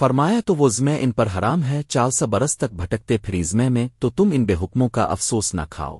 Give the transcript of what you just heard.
فرمایا تو وہ زمیں ان پر حرام ہے، چال سا برس تک بھٹکتے پھر میں، تو تم ان بے حکموں کا افسوس نہ کھاؤ۔